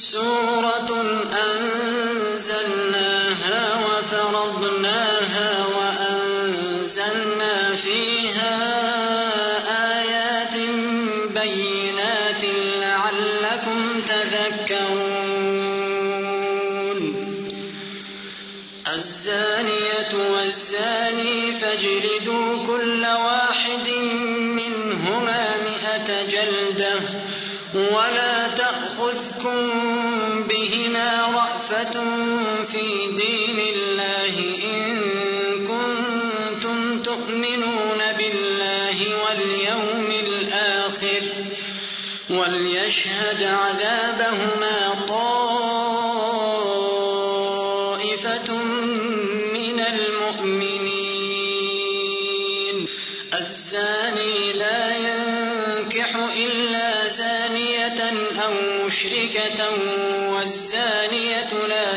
سورة أن مشركة والزانية لا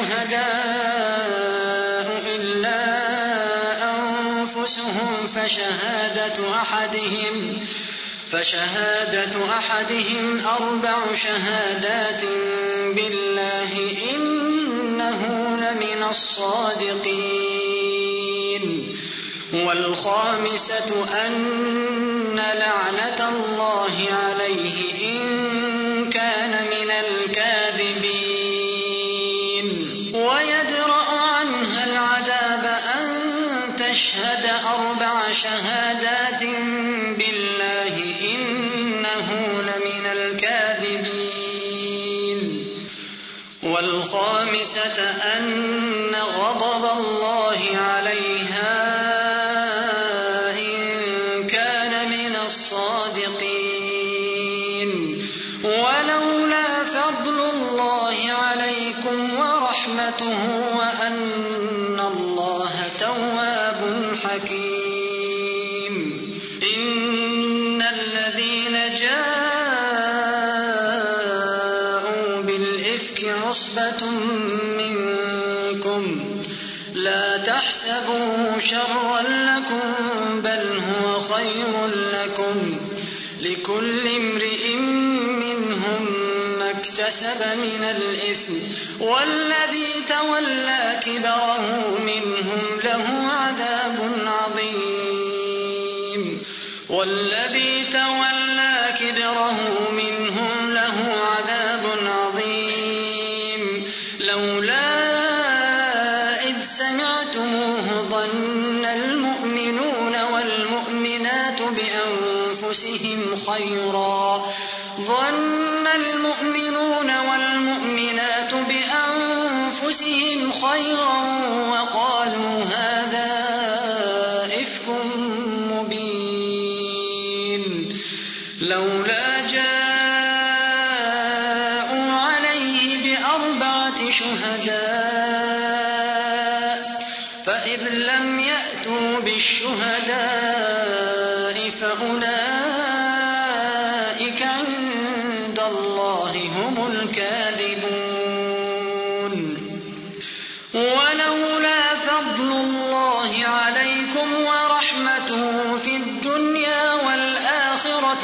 الشهداء إلا أنفسهم فشهادة أحدهم فشهادة أحدهم أربع شهادات بالله إنه لمن الصادقين. والخامسة أن لعنة الله عليه والخامسة أن غضب الله عليه كبرا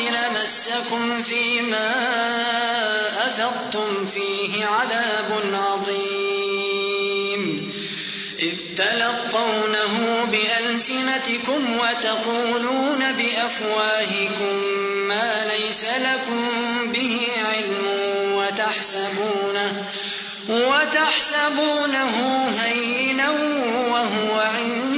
لمسكم فيما أفضتم فيه عذاب عظيم. إذ تلقونه بألسنتكم وتقولون بأفواهكم ما ليس لكم به علم وتحسبونه وتحسبونه هينا وهو عند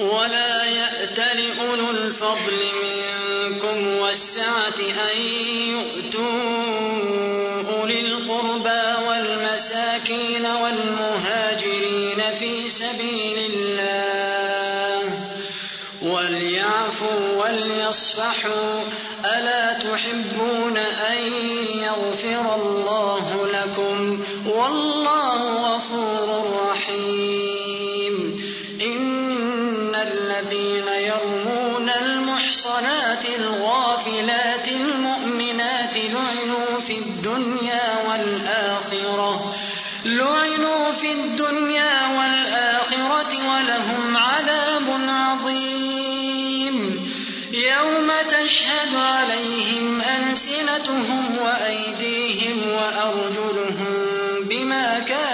ولا يأتل أولو الفضل منكم والسعة أن يؤتوا أولي القربى والمساكين والمهاجرين في سبيل الله وليعفوا وليصفحوا. ألا Good.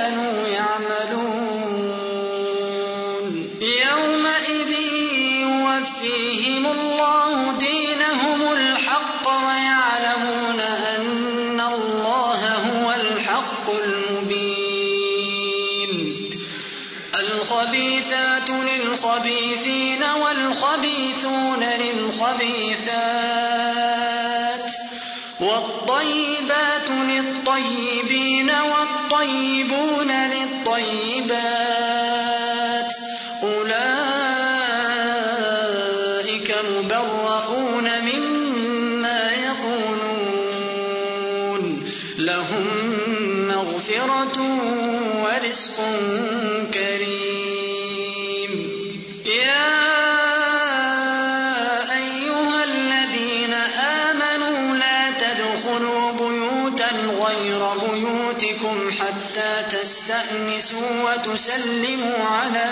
غير بيوتكم حتى تستأنسوا وتسلموا على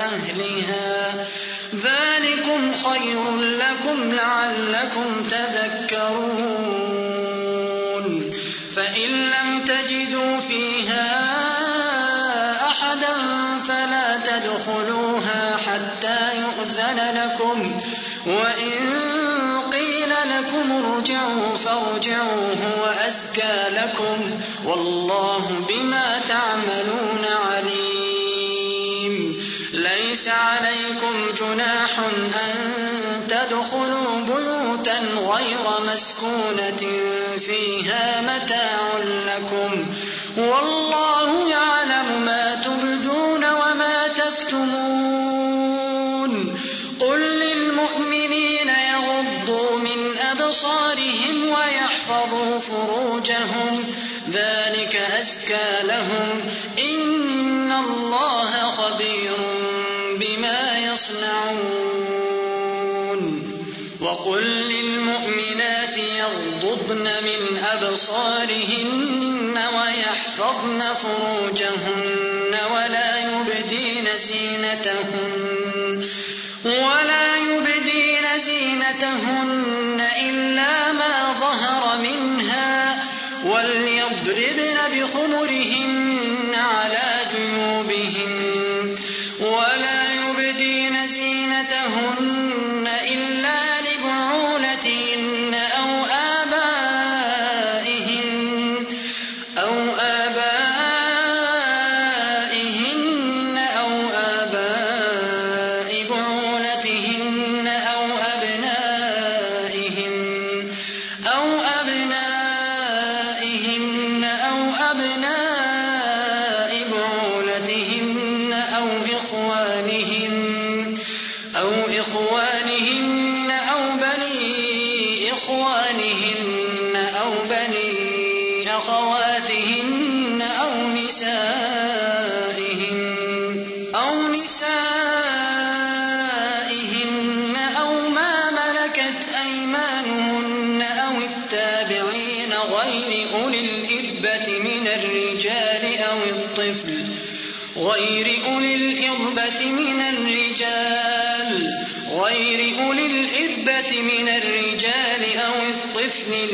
أهلها. ذلكم خير لكم لعلكم تذكرون. فإن لم تجدوا أبصارهم ويحفظوا فروجهم. ذلك أزكى لهم. إن الله خبير بما يصنعون. وقل للمؤمنات يغضضن من أبصارهن ويحفظن فروجهن.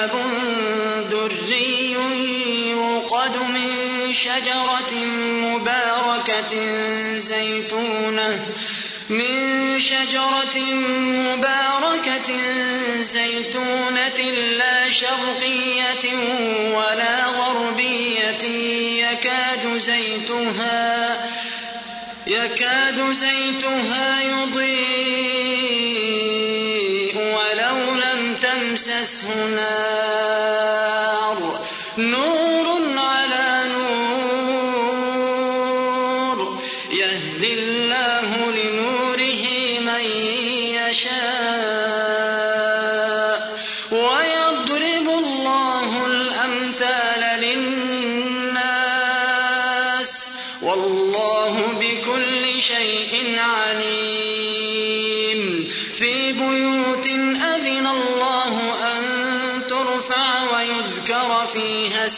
كتاب دري يوقد من شجرة مباركة زيتونة. من شجرة مباركة زيتونة لا شرقية ولا غربية. يكاد زيتها يكاد زيتها يضيء أَنزَلْنَا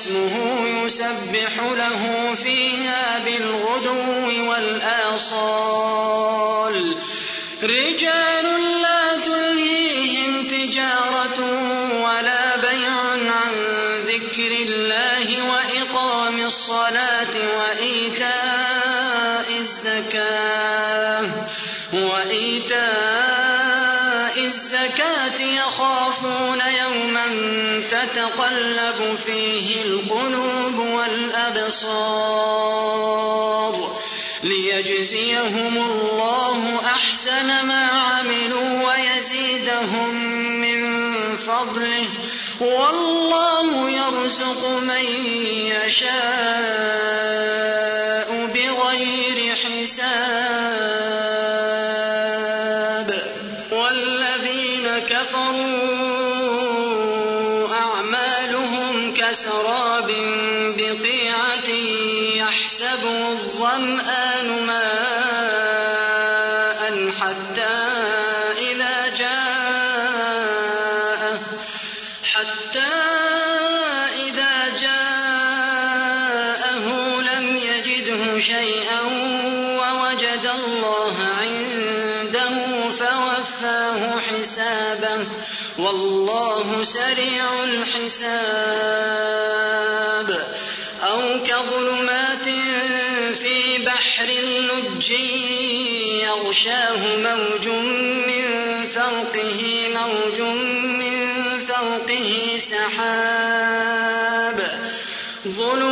اسمه يسبح له فيها بالغدو والآصال. رجال يشاء بغير حساب. والذين كفروا أعمالهم كسراب بقيعة يحسبه الظمآن يغشاه موج من فوقه موج من فوقه سحاب. ظلم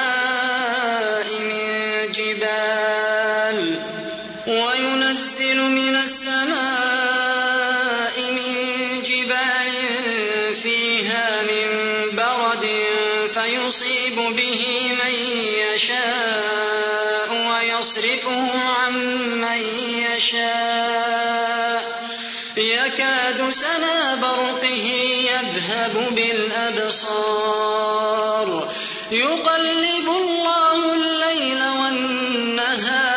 يقلب الله الليل والنهار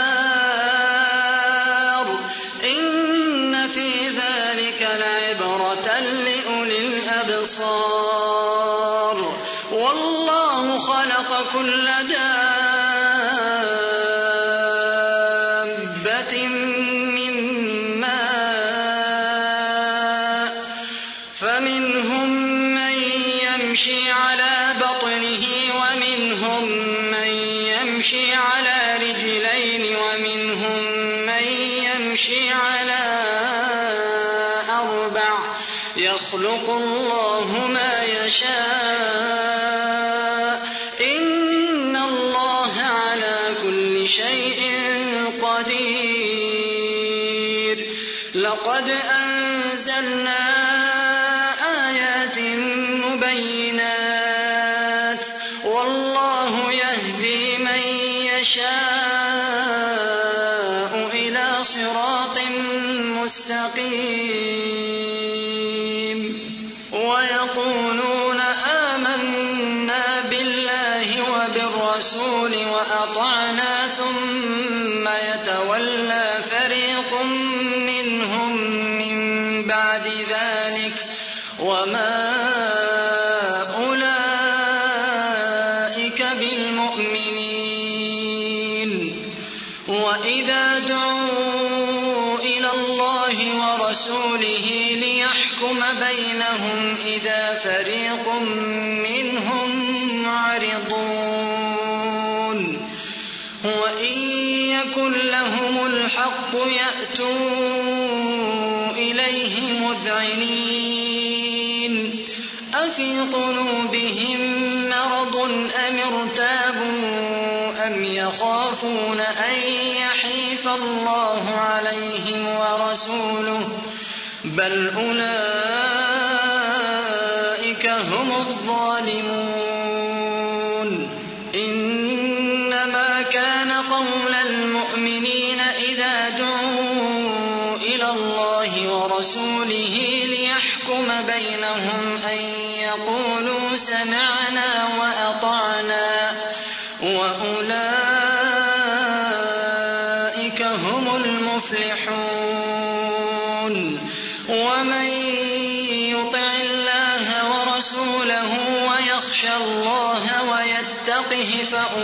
يأتوا إليه مذعنين. أفي قلوبهم مرض أم ارتابوا أم يخافون أن يحيف الله عليهم ورسوله؟ بل أولئك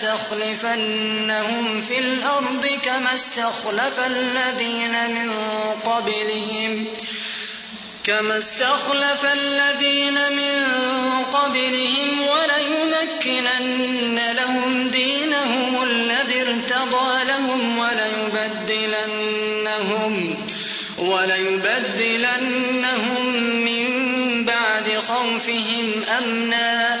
ليستخلفنهم في الأرض كما استخلف الذين من قبلهم كما استخلف الذين من قبلهم وليمكنن لهم دينهم الذي ارتضى لهم وليبدلنهم وليبدلنهم من بعد خوفهم أمنا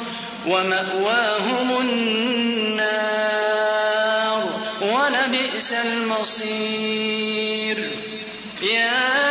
ومأواهم النار ولبئس المصير. يا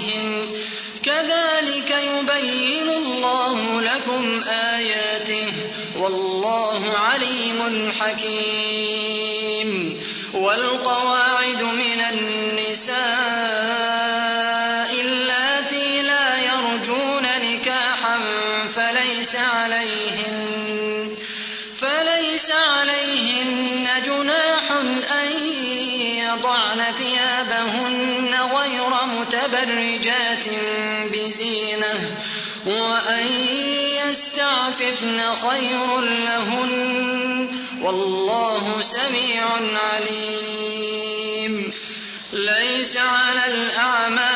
حكيم والقواعد من النساء اللاتي لا يرجون نكاحا فليس عليهن فليس عليهن جناح أن يضعن ثيابهن غير متبرجات بزينة وأن يستعففن خير لهن والله سميع عليم. ليس على الأعمى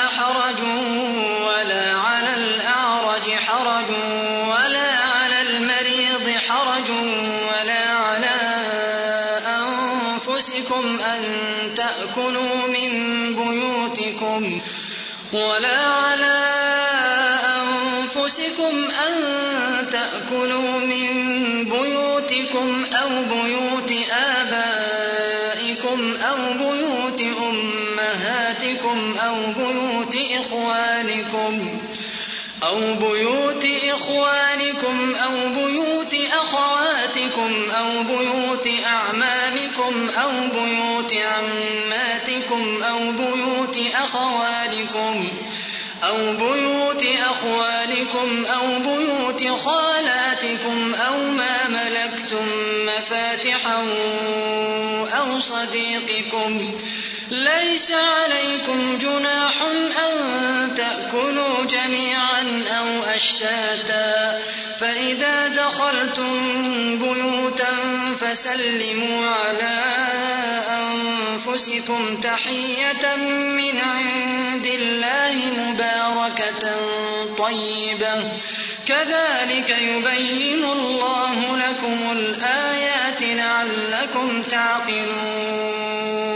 بيوت إخوانكم أو بيوت أخواتكم أو بيوت أعمامكم أو بيوت عماتكم أو بيوت أخوالكم أو بيوت أخوالكم أو بيوت خالاتكم أو ما ملكتم مفاتحه أو صديقكم. ليس عليكم جناح أن تأكلوا جميعا أشتاتا. فإذا دخلتم بيوتا فسلموا على أنفسكم تحية من عند الله مباركة طيبة. كذلك يبين الله لكم الآيات لعلكم تعقلون.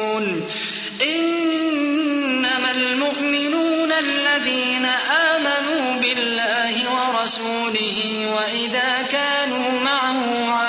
الذين آمنوا بالله ورسوله وإذا كانوا معه على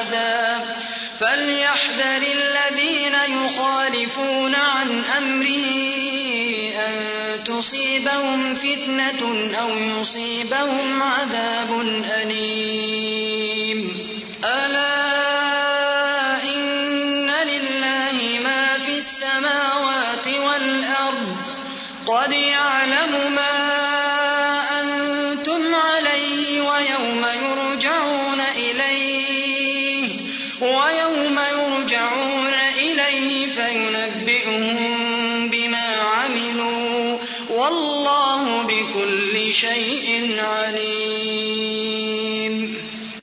تصيبهم فتنة أو يصيبهم عذاب أليم.